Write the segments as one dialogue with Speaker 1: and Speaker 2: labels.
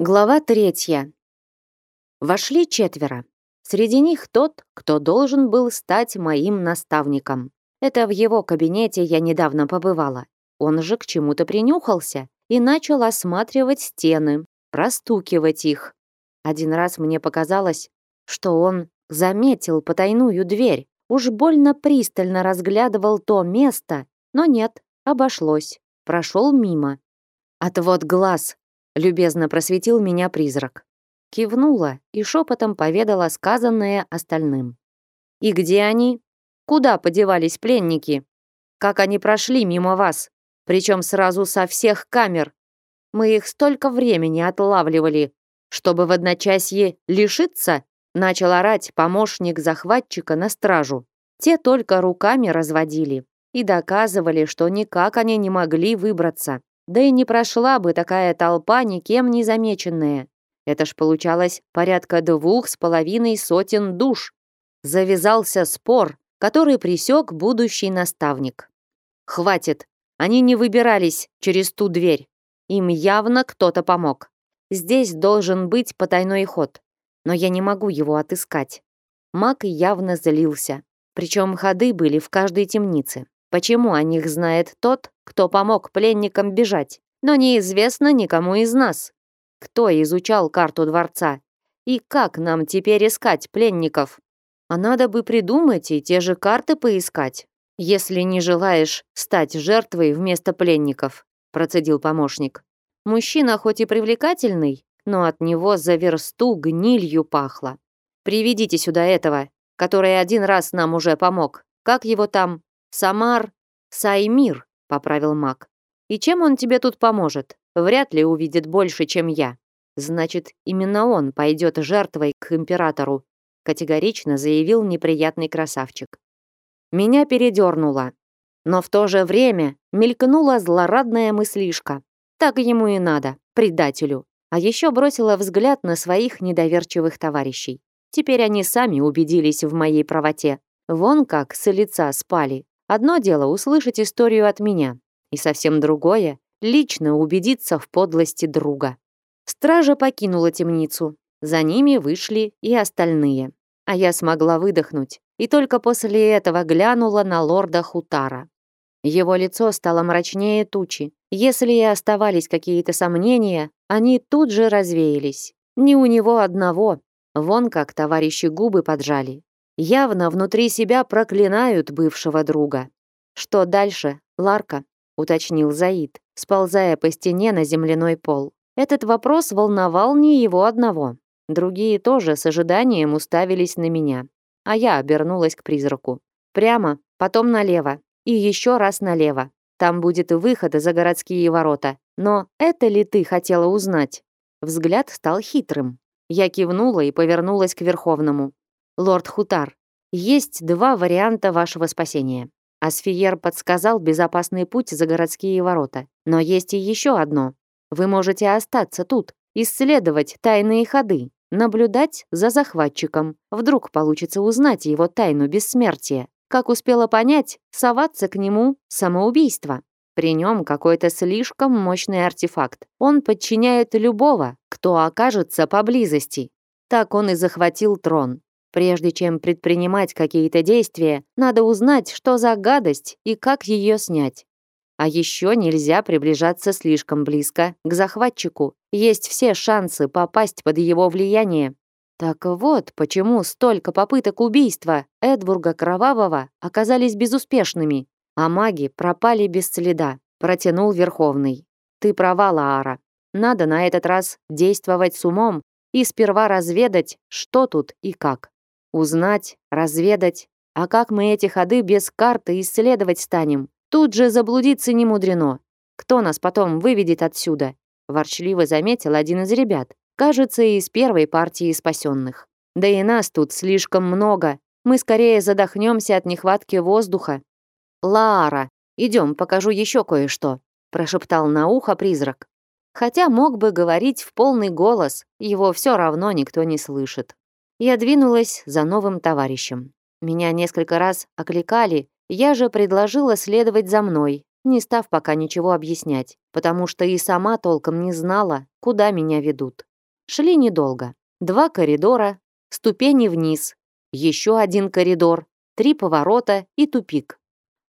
Speaker 1: Глава третья. Вошли четверо. Среди них тот, кто должен был стать моим наставником. Это в его кабинете я недавно побывала. Он же к чему-то принюхался и начал осматривать стены, простукивать их. Один раз мне показалось, что он заметил потайную дверь, уж больно пристально разглядывал то место, но нет, обошлось, прошел мимо. Отвод глаз любезно просветил меня призрак. Кивнула и шепотом поведала сказанное остальным. «И где они? Куда подевались пленники? Как они прошли мимо вас? Причем сразу со всех камер. Мы их столько времени отлавливали, чтобы в одночасье лишиться?» Начал орать помощник захватчика на стражу. Те только руками разводили и доказывали, что никак они не могли выбраться. Да и не прошла бы такая толпа никем не замеченная. Это ж получалось порядка двух с половиной сотен душ. Завязался спор, который присек будущий наставник. Хватит, они не выбирались через ту дверь. Им явно кто-то помог. Здесь должен быть потайной ход, но я не могу его отыскать. Маг явно злился. Причем ходы были в каждой темнице. Почему о них знает тот, кто помог пленникам бежать, но неизвестно никому из нас? Кто изучал карту дворца? И как нам теперь искать пленников? А надо бы придумать и те же карты поискать, если не желаешь стать жертвой вместо пленников, процедил помощник. Мужчина хоть и привлекательный, но от него за версту гнилью пахло. Приведите сюда этого, который один раз нам уже помог. Как его там? Самар Саймир, поправил маг. И чем он тебе тут поможет? Вряд ли увидит больше, чем я. Значит, именно он пойдет жертвой к императору, категорично заявил неприятный красавчик. Меня передернуло. Но в то же время мелькнула злорадная мыслишка. Так ему и надо, предателю. А еще бросила взгляд на своих недоверчивых товарищей. Теперь они сами убедились в моей правоте. Вон как с лица спали. Одно дело услышать историю от меня, и совсем другое — лично убедиться в подлости друга. Стража покинула темницу. За ними вышли и остальные. А я смогла выдохнуть, и только после этого глянула на лорда Хутара. Его лицо стало мрачнее тучи. Если и оставались какие-то сомнения, они тут же развеялись. Не у него одного. Вон как товарищи губы поджали явно внутри себя проклинают бывшего друга. Что дальше, Ларка? уточнил Заид, сползая по стене на земляной пол. Этот вопрос волновал не его одного. Другие тоже с ожиданием уставились на меня. А я обернулась к призраку. Прямо, потом налево и еще раз налево. Там будет выход за городские ворота. Но это ли ты хотела узнать? Взгляд стал хитрым. Я кивнула и повернулась к Верховному. «Лорд Хутар, есть два варианта вашего спасения». Асфиер подсказал безопасный путь за городские ворота. Но есть и еще одно. Вы можете остаться тут, исследовать тайные ходы, наблюдать за захватчиком. Вдруг получится узнать его тайну бессмертия. Как успела понять, соваться к нему – самоубийство. При нем какой-то слишком мощный артефакт. Он подчиняет любого, кто окажется поблизости. Так он и захватил трон. Прежде чем предпринимать какие-то действия, надо узнать, что за гадость и как ее снять. А еще нельзя приближаться слишком близко к захватчику. Есть все шансы попасть под его влияние. Так вот, почему столько попыток убийства Эдвурга Кровавого оказались безуспешными, а маги пропали без следа, протянул Верховный. Ты права, Лаара. Надо на этот раз действовать с умом и сперва разведать, что тут и как. Узнать, разведать. А как мы эти ходы без карты исследовать станем? Тут же заблудиться не мудрено. Кто нас потом выведет отсюда? Ворчливо заметил один из ребят. Кажется, из первой партии спасенных. Да и нас тут слишком много. Мы скорее задохнемся от нехватки воздуха. Лара, идем, покажу еще кое-что, прошептал на ухо призрак. Хотя мог бы говорить в полный голос, его все равно никто не слышит. Я двинулась за новым товарищем. Меня несколько раз окликали, я же предложила следовать за мной, не став пока ничего объяснять, потому что и сама толком не знала, куда меня ведут. Шли недолго. Два коридора, ступени вниз, еще один коридор, три поворота и тупик.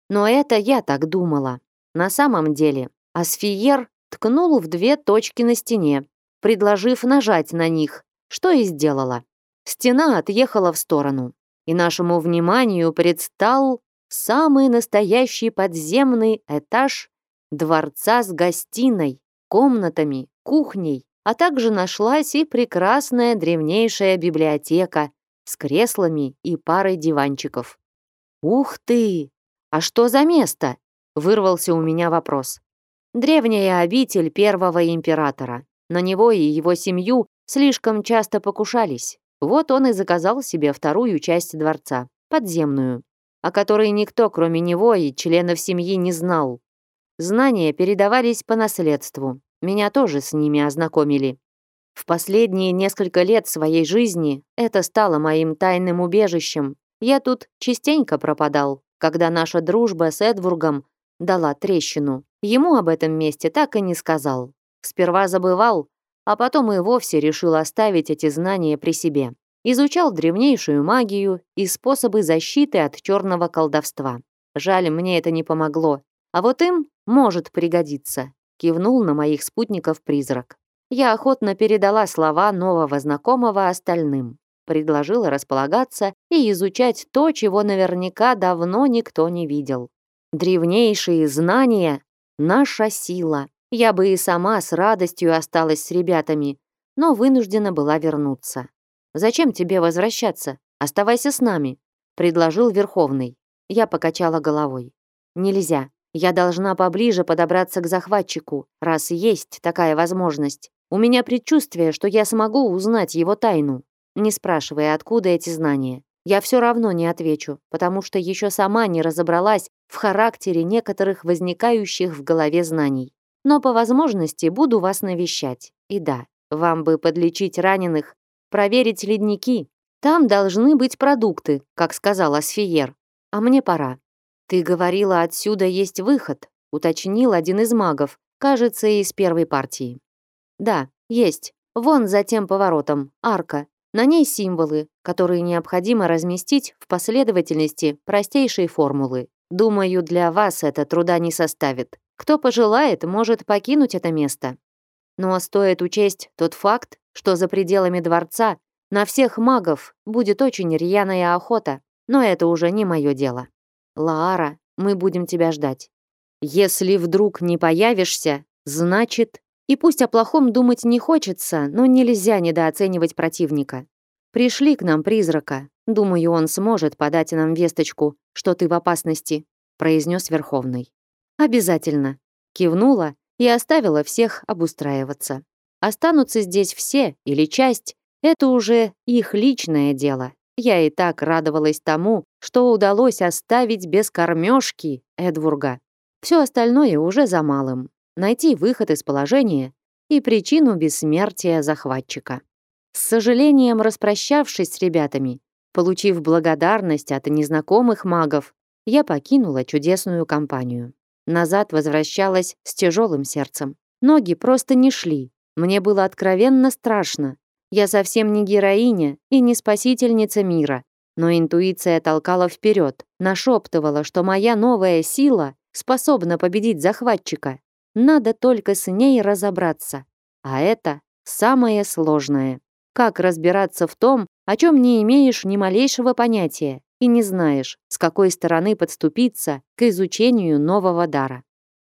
Speaker 1: Но это я так думала. На самом деле, Асфиер ткнул в две точки на стене, предложив нажать на них, что и сделала. Стена отъехала в сторону, и нашему вниманию предстал самый настоящий подземный этаж дворца с гостиной, комнатами, кухней, а также нашлась и прекрасная древнейшая библиотека с креслами и парой диванчиков. «Ух ты! А что за место?» — вырвался у меня вопрос. Древняя обитель первого императора. На него и его семью слишком часто покушались. Вот он и заказал себе вторую часть дворца, подземную, о которой никто, кроме него и членов семьи, не знал. Знания передавались по наследству. Меня тоже с ними ознакомили. В последние несколько лет своей жизни это стало моим тайным убежищем. Я тут частенько пропадал, когда наша дружба с Эдвургом дала трещину. Ему об этом месте так и не сказал. Сперва забывал, а потом и вовсе решил оставить эти знания при себе. Изучал древнейшую магию и способы защиты от черного колдовства. Жаль, мне это не помогло. А вот им может пригодиться. Кивнул на моих спутников призрак. Я охотно передала слова нового знакомого остальным. Предложила располагаться и изучать то, чего наверняка давно никто не видел. Древнейшие знания — наша сила. Я бы и сама с радостью осталась с ребятами, но вынуждена была вернуться. «Зачем тебе возвращаться? Оставайся с нами», — предложил Верховный. Я покачала головой. «Нельзя. Я должна поближе подобраться к захватчику, раз есть такая возможность. У меня предчувствие, что я смогу узнать его тайну, не спрашивая, откуда эти знания. Я все равно не отвечу, потому что еще сама не разобралась в характере некоторых возникающих в голове знаний но по возможности буду вас навещать. И да, вам бы подлечить раненых, проверить ледники. Там должны быть продукты, как сказал Асфиер. А мне пора. Ты говорила, отсюда есть выход, уточнил один из магов, кажется, из первой партии. Да, есть. Вон за тем поворотом, арка. На ней символы, которые необходимо разместить в последовательности простейшей формулы. Думаю, для вас это труда не составит. Кто пожелает, может покинуть это место. Но стоит учесть тот факт, что за пределами дворца на всех магов будет очень рьяная охота, но это уже не мое дело. Лаара, мы будем тебя ждать. Если вдруг не появишься, значит... И пусть о плохом думать не хочется, но нельзя недооценивать противника. Пришли к нам призрака. Думаю, он сможет подать нам весточку, что ты в опасности, произнес Верховный. «Обязательно», — кивнула и оставила всех обустраиваться. Останутся здесь все или часть, это уже их личное дело. Я и так радовалась тому, что удалось оставить без кормежки Эдвурга. Все остальное уже за малым. Найти выход из положения и причину бессмертия захватчика. С сожалением распрощавшись с ребятами, получив благодарность от незнакомых магов, я покинула чудесную компанию. Назад возвращалась с тяжелым сердцем. Ноги просто не шли. Мне было откровенно страшно. Я совсем не героиня и не спасительница мира. Но интуиция толкала вперед, нашептывала, что моя новая сила способна победить захватчика. Надо только с ней разобраться. А это самое сложное. Как разбираться в том, о чем не имеешь ни малейшего понятия? И не знаешь, с какой стороны подступиться к изучению нового дара.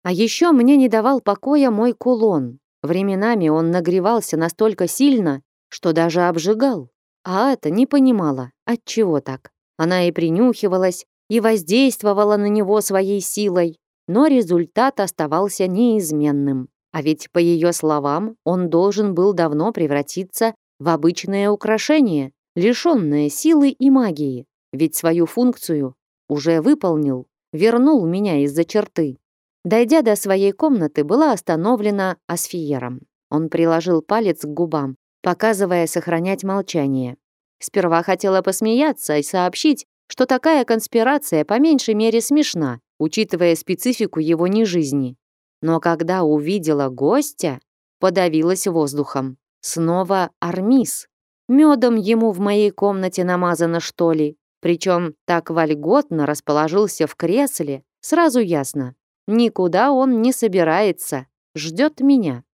Speaker 1: А еще мне не давал покоя мой кулон. Временами он нагревался настолько сильно, что даже обжигал. А это не понимала, от чего так. Она и принюхивалась, и воздействовала на него своей силой, но результат оставался неизменным. А ведь, по ее словам, он должен был давно превратиться в обычное украшение, лишенное силы и магии ведь свою функцию уже выполнил, вернул меня из-за черты. Дойдя до своей комнаты, была остановлена Асфиером. Он приложил палец к губам, показывая сохранять молчание. Сперва хотела посмеяться и сообщить, что такая конспирация по меньшей мере смешна, учитывая специфику его нежизни. Но когда увидела гостя, подавилась воздухом. Снова Армис. Медом ему в моей комнате намазано, что ли? Причем так вольготно расположился в кресле, сразу ясно. Никуда он не собирается, ждет меня.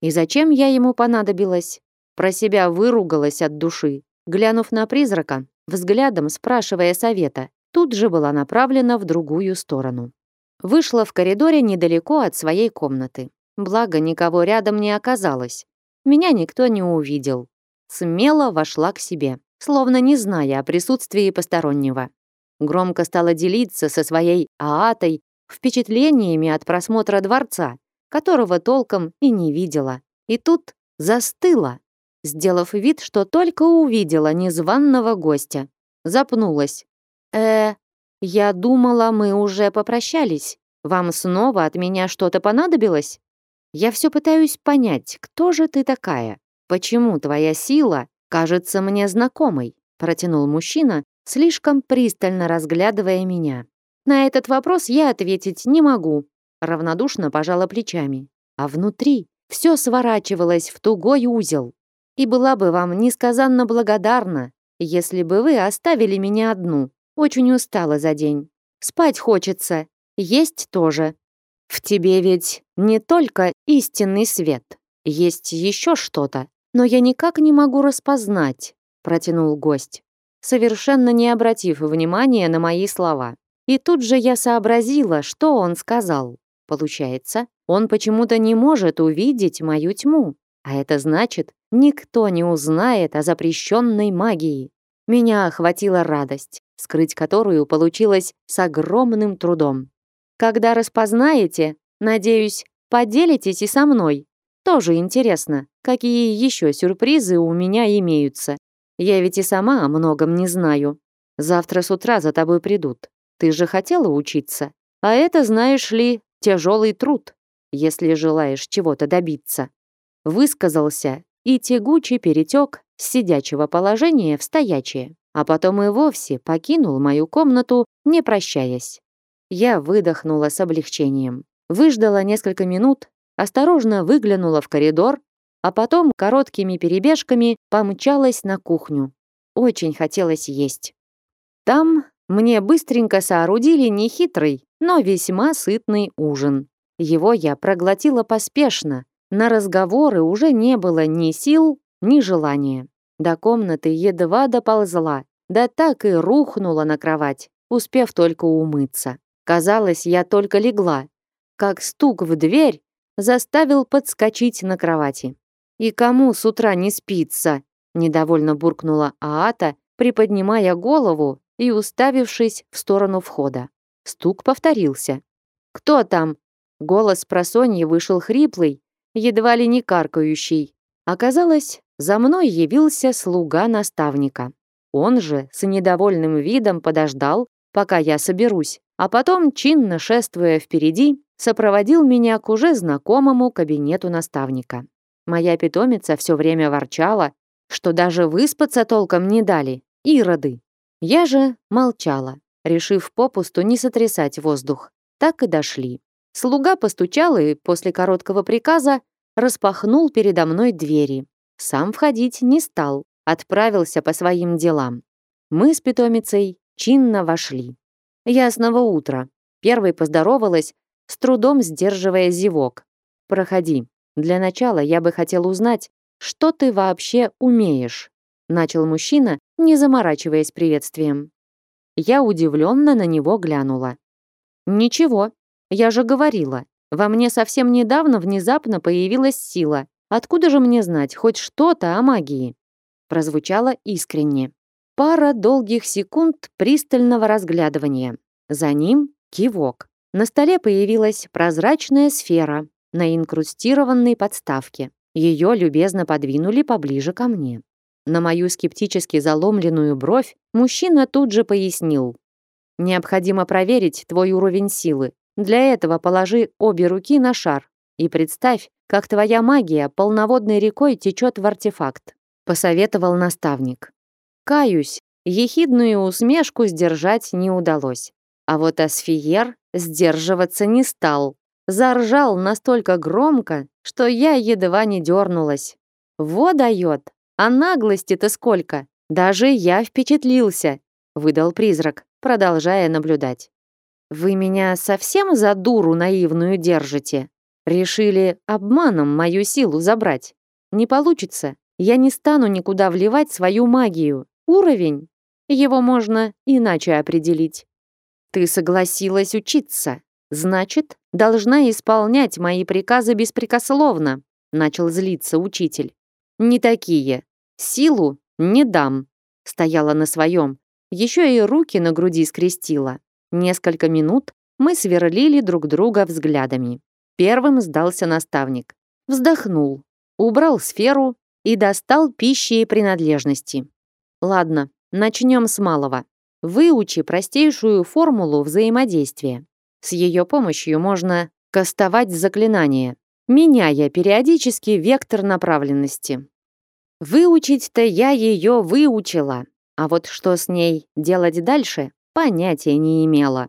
Speaker 1: И зачем я ему понадобилась? Про себя выругалась от души, глянув на призрака, взглядом спрашивая совета, тут же была направлена в другую сторону. Вышла в коридоре недалеко от своей комнаты. Благо, никого рядом не оказалось. Меня никто не увидел. Смело вошла к себе, словно не зная о присутствии постороннего. Громко стала делиться со своей Аатой впечатлениями от просмотра дворца, которого толком и не видела. И тут застыла, сделав вид, что только увидела незваного гостя. Запнулась. э я думала, мы уже попрощались. Вам снова от меня что-то понадобилось? Я все пытаюсь понять, кто же ты такая? Почему твоя сила кажется мне знакомой? Протянул мужчина, слишком пристально разглядывая меня. На этот вопрос я ответить не могу. Равнодушно пожала плечами. А внутри все сворачивалось в тугой узел. И была бы вам несказанно благодарна, если бы вы оставили меня одну. Очень устала за день. Спать хочется, есть тоже. В тебе ведь не только истинный свет, есть еще что-то, но я никак не могу распознать, протянул гость, совершенно не обратив внимания на мои слова. И тут же я сообразила, что он сказал. Получается, он почему-то не может увидеть мою тьму, а это значит, никто не узнает о запрещенной магии. Меня охватила радость скрыть которую получилось с огромным трудом. Когда распознаете, надеюсь, поделитесь и со мной. Тоже интересно, какие еще сюрпризы у меня имеются. Я ведь и сама о многом не знаю. Завтра с утра за тобой придут. Ты же хотела учиться. А это, знаешь ли, тяжелый труд, если желаешь чего-то добиться. Высказался и тягуче перетек с сидячего положения в стоячее а потом и вовсе покинул мою комнату, не прощаясь. Я выдохнула с облегчением. Выждала несколько минут, осторожно выглянула в коридор, а потом короткими перебежками помчалась на кухню. Очень хотелось есть. Там мне быстренько соорудили нехитрый, но весьма сытный ужин. Его я проглотила поспешно, на разговоры уже не было ни сил, ни желания. До комнаты едва доползла, да так и рухнула на кровать, успев только умыться. Казалось, я только легла, как стук в дверь заставил подскочить на кровати. «И кому с утра не спится?» недовольно буркнула Аата, приподнимая голову и уставившись в сторону входа. Стук повторился. «Кто там?» Голос просонья вышел хриплый, едва ли не каркающий. Оказалось, за мной явился слуга наставника. Он же с недовольным видом подождал, пока я соберусь, а потом, чинно шествуя впереди, сопроводил меня к уже знакомому кабинету наставника. Моя питомица все время ворчала, что даже выспаться толком не дали, ироды. Я же молчала, решив попусту не сотрясать воздух. Так и дошли. Слуга постучал и после короткого приказа распахнул передо мной двери, сам входить не стал, отправился по своим делам. Мы с питомицей чинно вошли. Ясного утра. Первой поздоровалась, с трудом сдерживая зевок. «Проходи. Для начала я бы хотел узнать, что ты вообще умеешь?» Начал мужчина, не заморачиваясь приветствием. Я удивленно на него глянула. «Ничего, я же говорила, во мне совсем недавно внезапно появилась сила, Откуда же мне знать хоть что-то о магии? Прозвучало искренне. Пара долгих секунд пристального разглядывания. За ним кивок. На столе появилась прозрачная сфера на инкрустированной подставке. Ее любезно подвинули поближе ко мне. На мою скептически заломленную бровь мужчина тут же пояснил. «Необходимо проверить твой уровень силы. Для этого положи обе руки на шар и представь, как твоя магия полноводной рекой течет в артефакт», — посоветовал наставник. Каюсь, ехидную усмешку сдержать не удалось. А вот Асфиер сдерживаться не стал. Заржал настолько громко, что я едва не дернулась. Во дает! А наглости-то сколько! Даже я впечатлился!» выдал призрак, продолжая наблюдать. «Вы меня совсем за дуру наивную держите? Решили обманом мою силу забрать? Не получится. Я не стану никуда вливать свою магию. Уровень? Его можно иначе определить. Ты согласилась учиться. Значит, должна исполнять мои приказы беспрекословно, начал злиться учитель. Не такие. Силу не дам. Стояла на своем. Еще и руки на груди скрестила. Несколько минут мы сверлили друг друга взглядами. Первым сдался наставник. Вздохнул, убрал сферу и достал пищи и принадлежности. Ладно, начнем с малого. Выучи простейшую формулу взаимодействия. С ее помощью можно кастовать заклинания, меняя периодически вектор направленности. Выучить-то я ее выучила, а вот что с ней делать дальше, понятия не имела.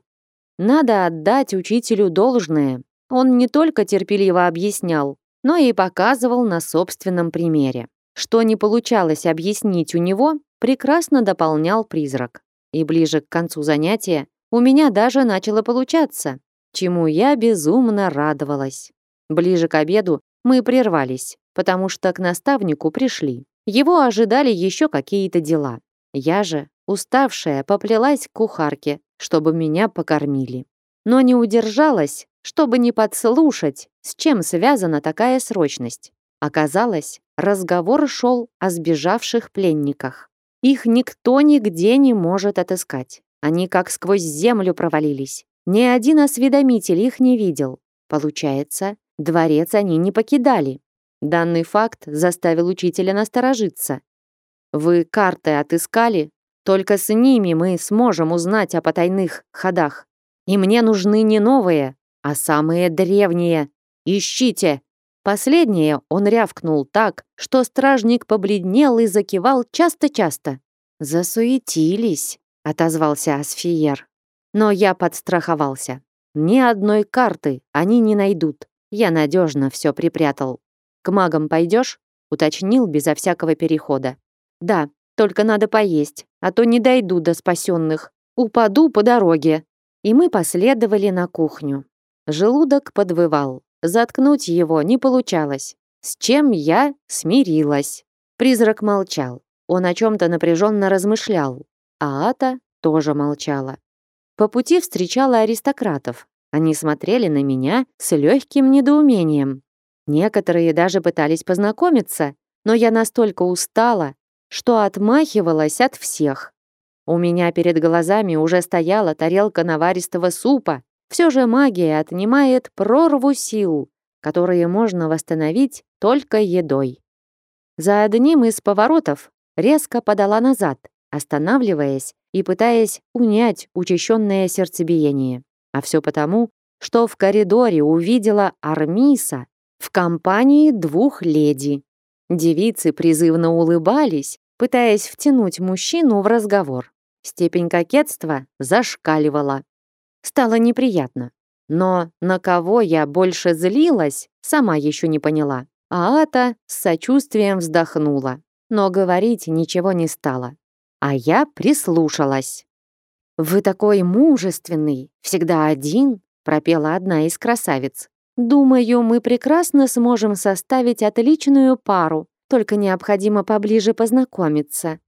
Speaker 1: Надо отдать учителю должное. Он не только терпеливо объяснял, но и показывал на собственном примере. Что не получалось объяснить у него, прекрасно дополнял призрак. И ближе к концу занятия у меня даже начало получаться, чему я безумно радовалась. Ближе к обеду мы прервались, потому что к наставнику пришли. Его ожидали еще какие-то дела. Я же, уставшая, поплелась к кухарке, чтобы меня покормили. Но не удержалась, чтобы не подслушать, с чем связана такая срочность. Оказалось, разговор шел о сбежавших пленниках. Их никто нигде не может отыскать. Они как сквозь землю провалились. Ни один осведомитель их не видел. Получается, дворец они не покидали. Данный факт заставил учителя насторожиться. Вы карты отыскали? Только с ними мы сможем узнать о потайных ходах. И мне нужны не новые, а самые древние. Ищите!» Последнее он рявкнул так, что стражник побледнел и закивал часто-часто. «Засуетились», — отозвался Асфиер. Но я подстраховался. Ни одной карты они не найдут. Я надежно все припрятал. «К магам пойдешь?» — уточнил безо всякого перехода. Да, только надо поесть, а то не дойду до спасенных. Упаду по дороге. И мы последовали на кухню. Желудок подвывал. Заткнуть его не получалось. С чем я смирилась. Призрак молчал. Он о чем-то напряженно размышлял. А Ата тоже молчала. По пути встречала аристократов. Они смотрели на меня с легким недоумением. Некоторые даже пытались познакомиться, но я настолько устала, что отмахивалась от всех. У меня перед глазами уже стояла тарелка наваристого супа. Все же магия отнимает прорву сил, которые можно восстановить только едой. За одним из поворотов резко подала назад, останавливаясь и пытаясь унять учащенное сердцебиение. А все потому, что в коридоре увидела Армиса в компании двух леди. Девицы призывно улыбались, пытаясь втянуть мужчину в разговор. Степень кокетства зашкаливала. Стало неприятно. Но на кого я больше злилась, сама еще не поняла. А Ата с сочувствием вздохнула, но говорить ничего не стала. А я прислушалась. «Вы такой мужественный, всегда один», пропела одна из красавиц. «Думаю, мы прекрасно сможем составить отличную пару, только необходимо поближе познакомиться».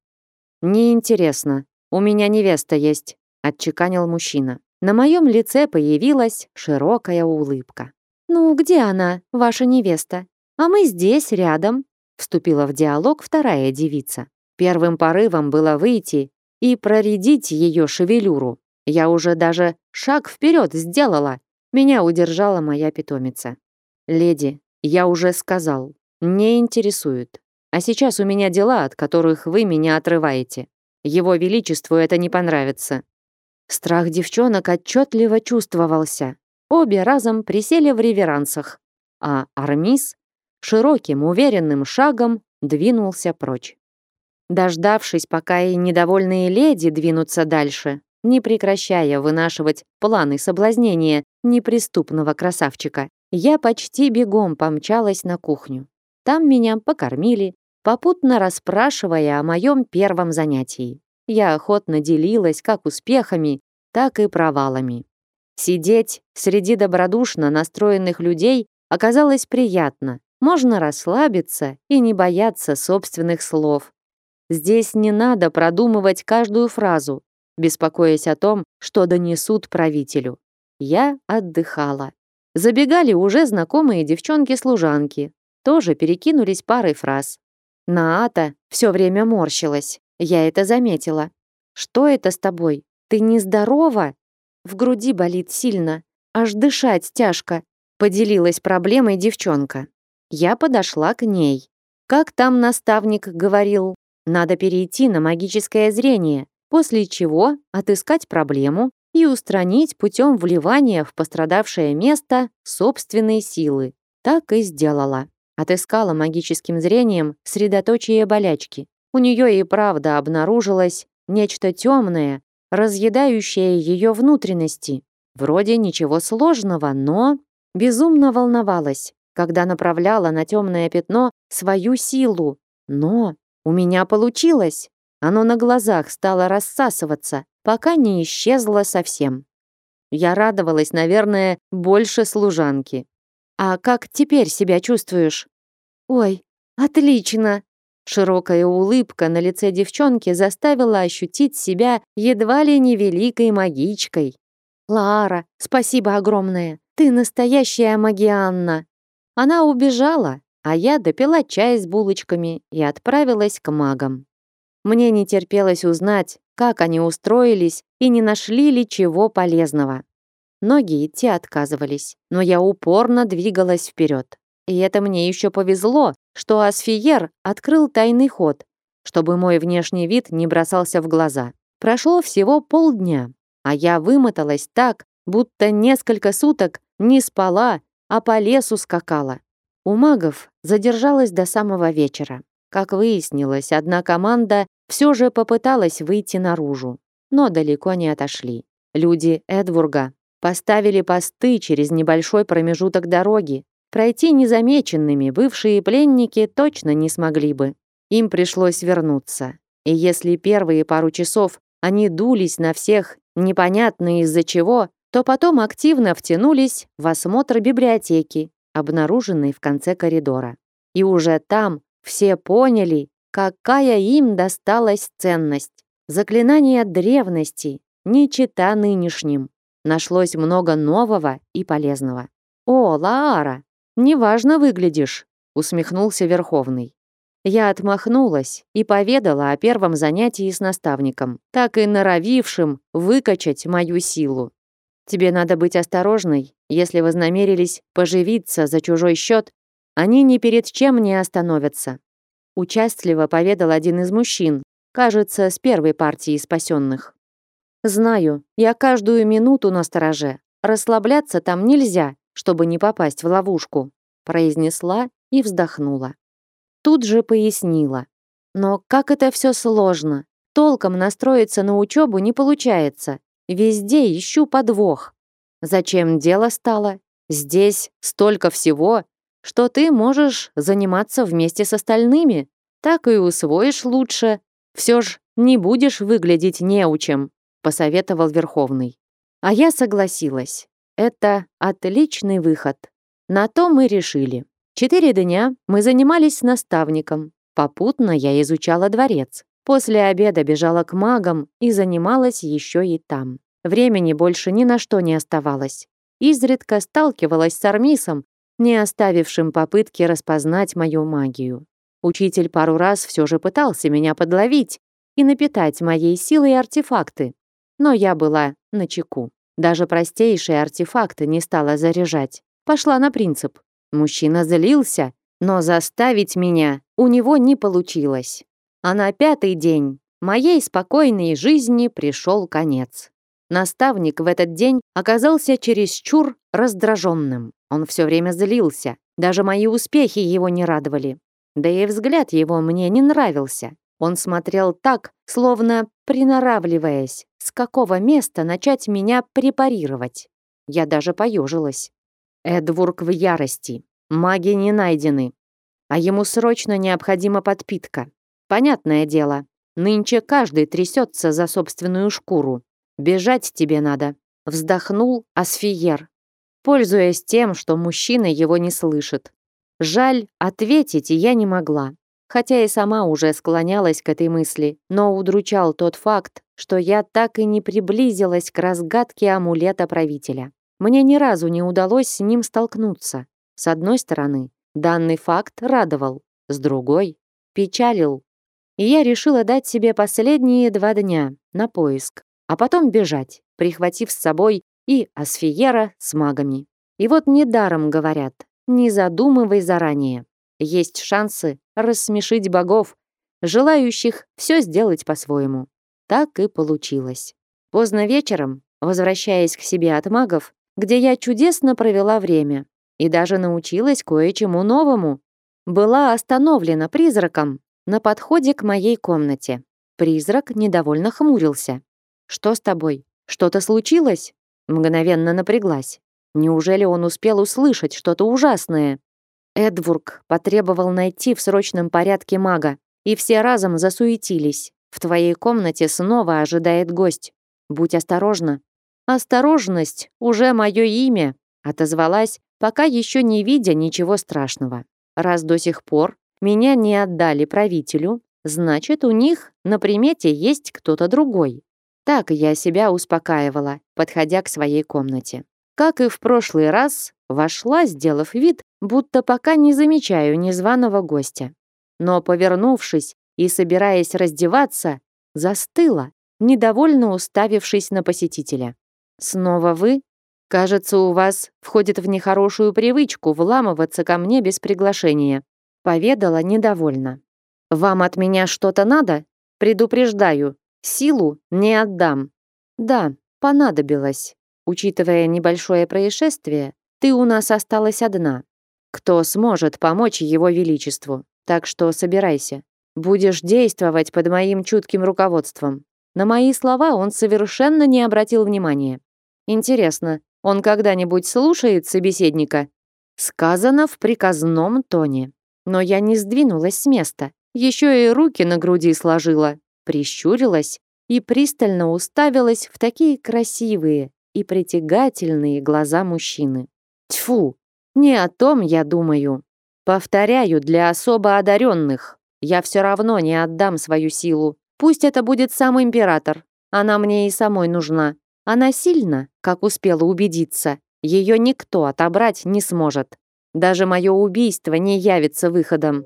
Speaker 1: «Неинтересно. У меня невеста есть», — отчеканил мужчина. На моем лице появилась широкая улыбка. «Ну, где она, ваша невеста? А мы здесь, рядом», — вступила в диалог вторая девица. Первым порывом было выйти и проредить ее шевелюру. Я уже даже шаг вперед сделала. Меня удержала моя питомица. «Леди, я уже сказал, не интересует. А сейчас у меня дела, от которых вы меня отрываете. Его Величеству это не понравится». Страх девчонок отчетливо чувствовался. Обе разом присели в реверансах, а Армис широким, уверенным шагом двинулся прочь. Дождавшись, пока и недовольные леди двинутся дальше, не прекращая вынашивать планы соблазнения неприступного красавчика, я почти бегом помчалась на кухню. Там меня покормили, попутно расспрашивая о моем первом занятии. Я охотно делилась как успехами, так и провалами. Сидеть среди добродушно настроенных людей оказалось приятно. Можно расслабиться и не бояться собственных слов. Здесь не надо продумывать каждую фразу, беспокоясь о том, что донесут правителю. Я отдыхала. Забегали уже знакомые девчонки-служанки. Тоже перекинулись парой фраз. Наата все время морщилась. Я это заметила. «Что это с тобой? Ты нездорова?» В груди болит сильно. Аж дышать тяжко. Поделилась проблемой девчонка. Я подошла к ней. Как там наставник говорил, надо перейти на магическое зрение, после чего отыскать проблему и устранить путем вливания в пострадавшее место собственной силы. Так и сделала. Отыскала магическим зрением средоточие болячки. У нее и правда обнаружилось нечто темное, разъедающее ее внутренности. Вроде ничего сложного, но безумно волновалась, когда направляла на темное пятно свою силу. Но у меня получилось. Оно на глазах стало рассасываться, пока не исчезло совсем. Я радовалась, наверное, больше служанки. «А как теперь себя чувствуешь?» «Ой, отлично!» Широкая улыбка на лице девчонки заставила ощутить себя едва ли не великой магичкой. «Лара, спасибо огромное! Ты настоящая магианна!» Она убежала, а я допила чай с булочками и отправилась к магам. Мне не терпелось узнать, как они устроились и не нашли ли чего полезного. Ноги идти отказывались, но я упорно двигалась вперед. И это мне еще повезло, что Асфиер открыл тайный ход, чтобы мой внешний вид не бросался в глаза. Прошло всего полдня, а я вымоталась так, будто несколько суток не спала, а по лесу скакала. У магов задержалась до самого вечера. Как выяснилось, одна команда все же попыталась выйти наружу, но далеко не отошли. Люди Эдвурга поставили посты через небольшой промежуток дороги, Пройти незамеченными бывшие пленники точно не смогли бы. Им пришлось вернуться. И если первые пару часов они дулись на всех непонятно из-за чего, то потом активно втянулись в осмотр библиотеки, обнаруженной в конце коридора. И уже там все поняли, какая им досталась ценность. Заклинания древности, не чита нынешним. Нашлось много нового и полезного. «О, Лаара, «Неважно выглядишь», — усмехнулся Верховный. Я отмахнулась и поведала о первом занятии с наставником, так и норовившим выкачать мою силу. Тебе надо быть осторожной, если вознамерились поживиться за чужой счет, они ни перед чем не остановятся. Участливо поведал один из мужчин, кажется, с первой партии спасенных. Знаю, я каждую минуту на стороже. Расслабляться там нельзя, чтобы не попасть в ловушку», произнесла и вздохнула. Тут же пояснила. «Но как это все сложно. Толком настроиться на учебу не получается. Везде ищу подвох. Зачем дело стало? Здесь столько всего, что ты можешь заниматься вместе с остальными. Так и усвоишь лучше. Все ж не будешь выглядеть неучем», посоветовал Верховный. А я согласилась. Это отличный выход. На то мы решили. Четыре дня мы занимались с наставником. Попутно я изучала дворец. После обеда бежала к магам и занималась еще и там. Времени больше ни на что не оставалось. Изредка сталкивалась с Армисом, не оставившим попытки распознать мою магию. Учитель пару раз все же пытался меня подловить и напитать моей силой артефакты, но я была на чеку. Даже простейшие артефакты не стала заряжать. Пошла на принцип. Мужчина злился, но заставить меня у него не получилось. А на пятый день моей спокойной жизни пришел конец. Наставник в этот день оказался чересчур раздраженным. Он все время злился. Даже мои успехи его не радовали. Да и взгляд его мне не нравился. Он смотрел так, словно приноравливаясь, с какого места начать меня препарировать. Я даже поежилась. Эдвург в ярости. Маги не найдены. а ему срочно необходима подпитка. Понятное дело, нынче каждый трясется за собственную шкуру. Бежать тебе надо. Вздохнул Асфиер, пользуясь тем, что мужчина его не слышит. Жаль, ответить я не могла, хотя и сама уже склонялась к этой мысли, но удручал тот факт, что я так и не приблизилась к разгадке амулета правителя. Мне ни разу не удалось с ним столкнуться. С одной стороны, данный факт радовал, с другой — печалил. И я решила дать себе последние два дня на поиск, а потом бежать, прихватив с собой и Асфиера с магами. И вот недаром говорят, не задумывай заранее. Есть шансы рассмешить богов, желающих все сделать по-своему. Так и получилось. Поздно вечером, возвращаясь к себе от магов, где я чудесно провела время и даже научилась кое-чему новому, была остановлена призраком на подходе к моей комнате. Призрак недовольно хмурился. «Что с тобой? Что-то случилось?» Мгновенно напряглась. Неужели он успел услышать что-то ужасное? Эдвург потребовал найти в срочном порядке мага, и все разом засуетились. В твоей комнате снова ожидает гость. Будь осторожна. Осторожность уже мое имя, отозвалась, пока еще не видя ничего страшного. Раз до сих пор меня не отдали правителю, значит, у них на примете есть кто-то другой. Так я себя успокаивала, подходя к своей комнате. Как и в прошлый раз, вошла, сделав вид, будто пока не замечаю незваного гостя. Но, повернувшись и собираясь раздеваться, застыла, недовольно уставившись на посетителя. «Снова вы? Кажется, у вас входит в нехорошую привычку вламываться ко мне без приглашения», поведала недовольно. «Вам от меня что-то надо? Предупреждаю, Силу не отдам. Да, понадобилось. Учитывая небольшое происшествие, ты у нас осталась одна. Кто сможет помочь его величеству? Так что собирайся. Будешь действовать под моим чутким руководством. На мои слова он совершенно не обратил внимания. Интересно, он когда-нибудь слушает собеседника? Сказано в приказном тоне. Но я не сдвинулась с места. Еще и руки на груди сложила, прищурилась и пристально уставилась в такие красивые и притягательные глаза мужчины. Тьфу, не о том я думаю. Повторяю, для особо одаренных. Я все равно не отдам свою силу. Пусть это будет сам император. Она мне и самой нужна. Она сильна, как успела убедиться. Ее никто отобрать не сможет. Даже мое убийство не явится выходом.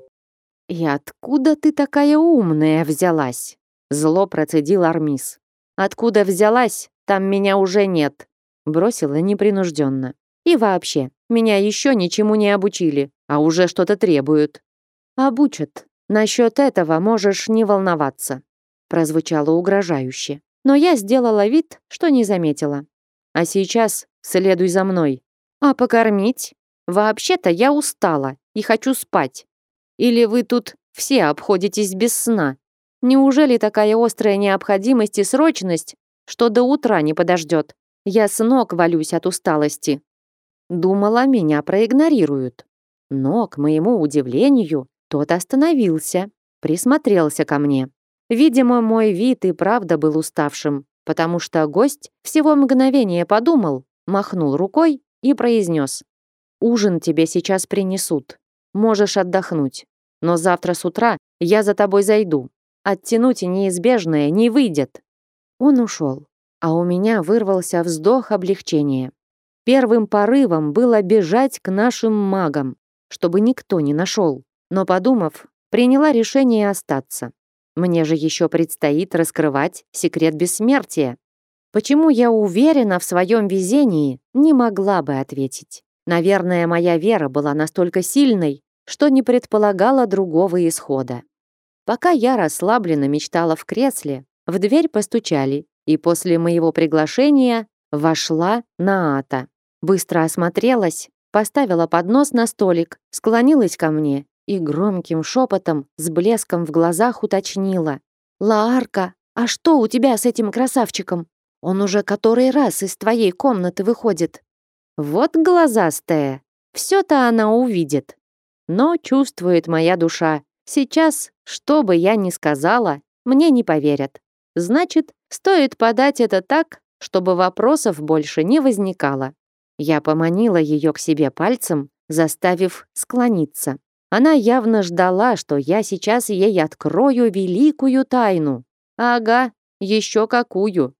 Speaker 1: И откуда ты такая умная взялась? Зло процедил Армис. «Откуда взялась, там меня уже нет», бросила непринужденно. «И вообще, меня еще ничему не обучили, а уже что-то требуют». «Обучат. Насчет этого можешь не волноваться», прозвучало угрожающе. Но я сделала вид, что не заметила. «А сейчас следуй за мной». «А покормить? Вообще-то я устала и хочу спать. Или вы тут все обходитесь без сна?» Неужели такая острая необходимость и срочность, что до утра не подождет? Я с ног валюсь от усталости. Думала, меня проигнорируют. Но, к моему удивлению, тот остановился, присмотрелся ко мне. Видимо, мой вид и правда был уставшим, потому что гость всего мгновение подумал, махнул рукой и произнес. «Ужин тебе сейчас принесут. Можешь отдохнуть. Но завтра с утра я за тобой зайду. Оттянуть неизбежное не выйдет. Он ушел, а у меня вырвался вздох облегчения. Первым порывом было бежать к нашим магам, чтобы никто не нашел. Но подумав, приняла решение остаться. Мне же еще предстоит раскрывать секрет бессмертия. Почему я уверена в своем везении, не могла бы ответить. Наверное, моя вера была настолько сильной, что не предполагала другого исхода. Пока я расслабленно мечтала в кресле, в дверь постучали, и после моего приглашения вошла Наата. Быстро осмотрелась, поставила поднос на столик, склонилась ко мне и громким шепотом с блеском в глазах уточнила. «Лаарка, а что у тебя с этим красавчиком? Он уже который раз из твоей комнаты выходит». «Вот глазастая, все-то она увидит». но чувствует моя душа. Сейчас, что бы я ни сказала, мне не поверят. Значит, стоит подать это так, чтобы вопросов больше не возникало. Я поманила ее к себе пальцем, заставив склониться. Она явно ждала, что я сейчас ей открою великую тайну. Ага, еще какую.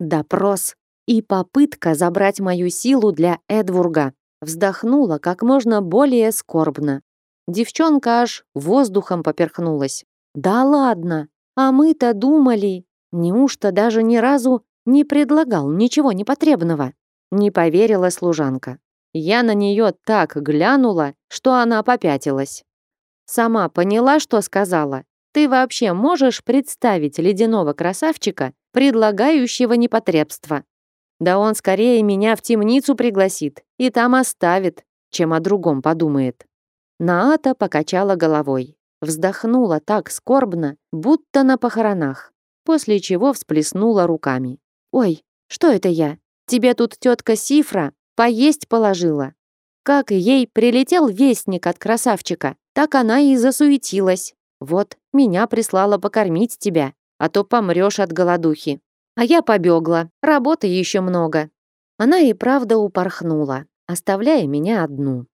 Speaker 1: Допрос и попытка забрать мою силу для Эдвурга. Вздохнула как можно более скорбно. Девчонка аж воздухом поперхнулась. Да ладно, а мы-то думали. Неужто даже ни разу не предлагал ничего непотребного? Не поверила служанка. Я на нее так глянула, что она попятилась. Сама поняла, что сказала. Ты вообще можешь представить ледяного красавчика, предлагающего непотребство? Да он скорее меня в темницу пригласит и там оставит, чем о другом подумает. Наата покачала головой, вздохнула так скорбно, будто на похоронах, после чего всплеснула руками. «Ой, что это я? Тебе тут тетка Сифра поесть положила». Как ей прилетел вестник от красавчика, так она и засуетилась. Вот, меня прислала покормить тебя, а то помрешь от голодухи. А я побегла, работы еще много. Она и правда упорхнула, оставляя меня одну.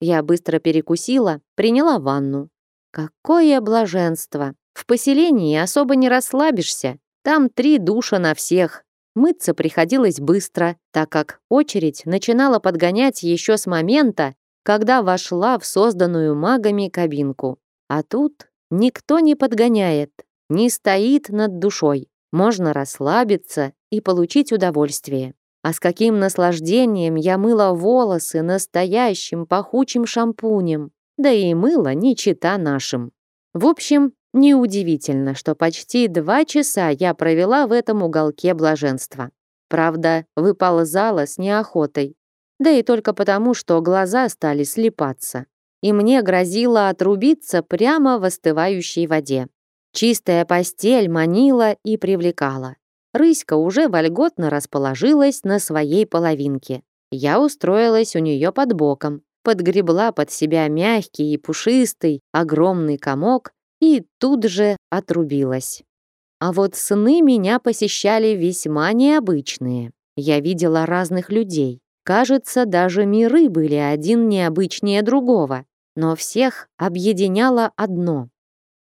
Speaker 1: Я быстро перекусила, приняла ванну. Какое блаженство! В поселении особо не расслабишься. Там три душа на всех. Мыться приходилось быстро, так как очередь начинала подгонять еще с момента, когда вошла в созданную магами кабинку. А тут никто не подгоняет, не стоит над душой можно расслабиться и получить удовольствие. А с каким наслаждением я мыла волосы настоящим пахучим шампунем, да и мыла не чита нашим. В общем, неудивительно, что почти два часа я провела в этом уголке блаженства. Правда, выползала с неохотой. Да и только потому, что глаза стали слепаться. И мне грозило отрубиться прямо в остывающей воде. Чистая постель манила и привлекала. Рыська уже вольготно расположилась на своей половинке. Я устроилась у нее под боком, подгребла под себя мягкий и пушистый огромный комок и тут же отрубилась. А вот сны меня посещали весьма необычные. Я видела разных людей. Кажется, даже миры были один необычнее другого. Но всех объединяло одно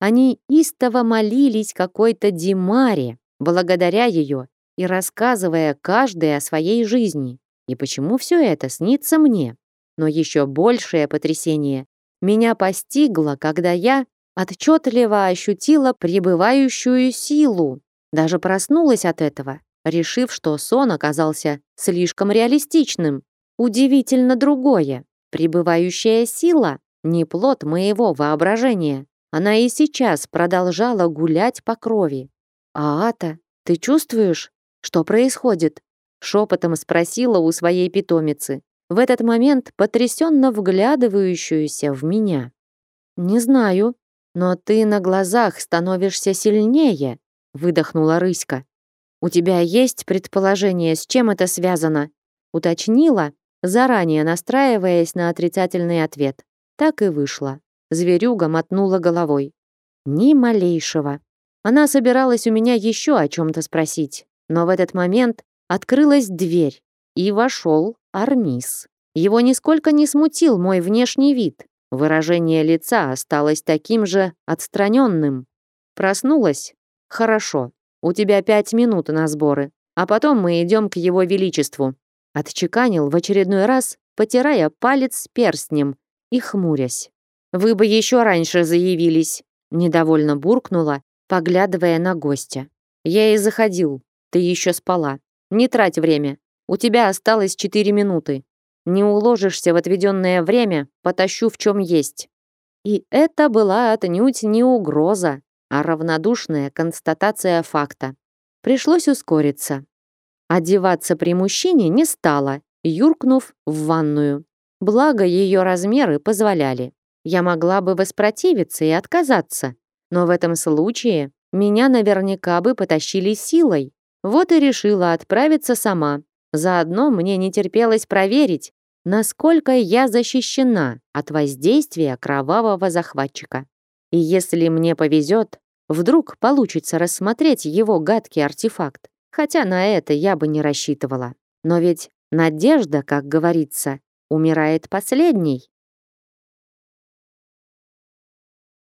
Speaker 1: они истово молились какой-то Димаре, благодаря ее и рассказывая каждой о своей жизни. И почему все это снится мне? Но еще большее потрясение меня постигло, когда я отчетливо ощутила пребывающую силу. Даже проснулась от этого, решив, что сон оказался слишком реалистичным. Удивительно другое. Пребывающая сила — не плод моего воображения. Она и сейчас продолжала гулять по крови. «Аата, ты чувствуешь, что происходит?» Шепотом спросила у своей питомицы, в этот момент потрясенно вглядывающуюся в меня. «Не знаю, но ты на глазах становишься сильнее», выдохнула рыська. «У тебя есть предположение, с чем это связано?» уточнила, заранее настраиваясь на отрицательный ответ. Так и вышло. Зверюга мотнула головой. Ни малейшего. Она собиралась у меня еще о чем-то спросить, но в этот момент открылась дверь, и вошел Армис. Его нисколько не смутил мой внешний вид. Выражение лица осталось таким же отстраненным. Проснулась? Хорошо. У тебя пять минут на сборы, а потом мы идем к его величеству. Отчеканил в очередной раз, потирая палец перстнем и хмурясь. Вы бы еще раньше заявились», — недовольно буркнула, поглядывая на гостя. «Я и заходил. Ты еще спала. Не трать время. У тебя осталось четыре минуты. Не уложишься в отведенное время, потащу в чем есть». И это была отнюдь не угроза, а равнодушная констатация факта. Пришлось ускориться. Одеваться при мужчине не стала, юркнув в ванную. Благо, ее размеры позволяли. Я могла бы воспротивиться и отказаться, но в этом случае меня наверняка бы потащили силой. Вот и решила отправиться сама. Заодно мне не терпелось проверить, насколько я защищена от воздействия кровавого захватчика. И если мне повезет, вдруг получится рассмотреть его гадкий артефакт, хотя на это я бы не рассчитывала. Но ведь надежда, как говорится, умирает последней.